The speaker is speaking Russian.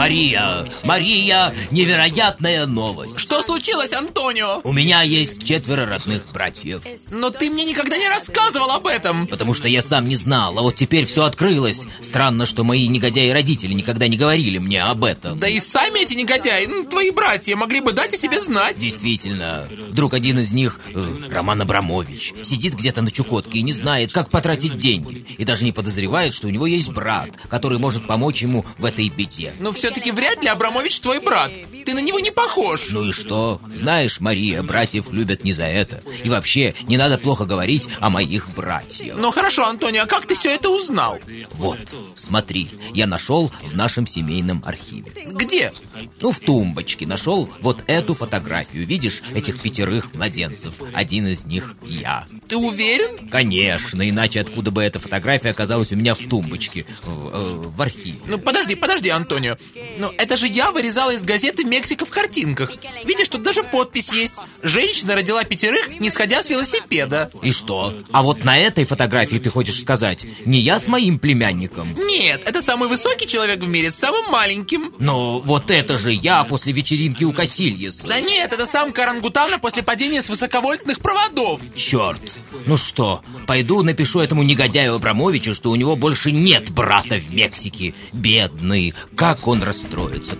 Мария, Мария, невероятная новость. Что случилось, Антонио? У меня есть четверо родных братьев. Но ты мне никогда не рассказывал об этом. Потому что я сам не знал, а вот теперь все открылось. Странно, что мои негодяи-родители никогда не говорили мне об этом. Да и сами эти негодяи, ну, твои братья, могли бы дать о себе знать. Действительно, вдруг один из них, э, Роман Абрамович, сидит где-то на Чукотке и не знает, как потратить деньги. И даже не подозревает, что у него есть брат, который может помочь ему в этой беде. Но все-таки вряд ли Абрамович твой брат. Ты на него не похож. Ну и что? Знаешь, Мария, братьев любят не за это. И вообще, не надо плохо говорить о моих братьях. Ну хорошо, Антонио, а как ты все это узнал? Вот, смотри, я нашел в нашем семейном архиве. Где? Ну, в тумбочке нашел вот эту фотографию. Видишь этих пятерых младенцев? Один из них я. Ты уверен? Конечно, иначе откуда бы эта фотография оказалась у меня в тумбочке, в, э, в архиве. Ну подожди, подожди, Антонио. Ну это же я вырезала из газеты «Мексика в картинках». Видишь, тут даже подпись есть. Женщина родила пятерых, не сходя с велосипеда. И что? А вот на этой фотографии ты хочешь сказать, не я с моим племянником? Нет, это самый высокий человек в мире с самым маленьким. Но вот это же я после вечеринки у Кассильеса. Да нет, это самка орангутана после падения с высоковольтных проводов. Черт. Ну что, пойду напишу этому негодяю Абрамовичу, что у него больше нет брата в Мексике. Бедный, как он расстроится.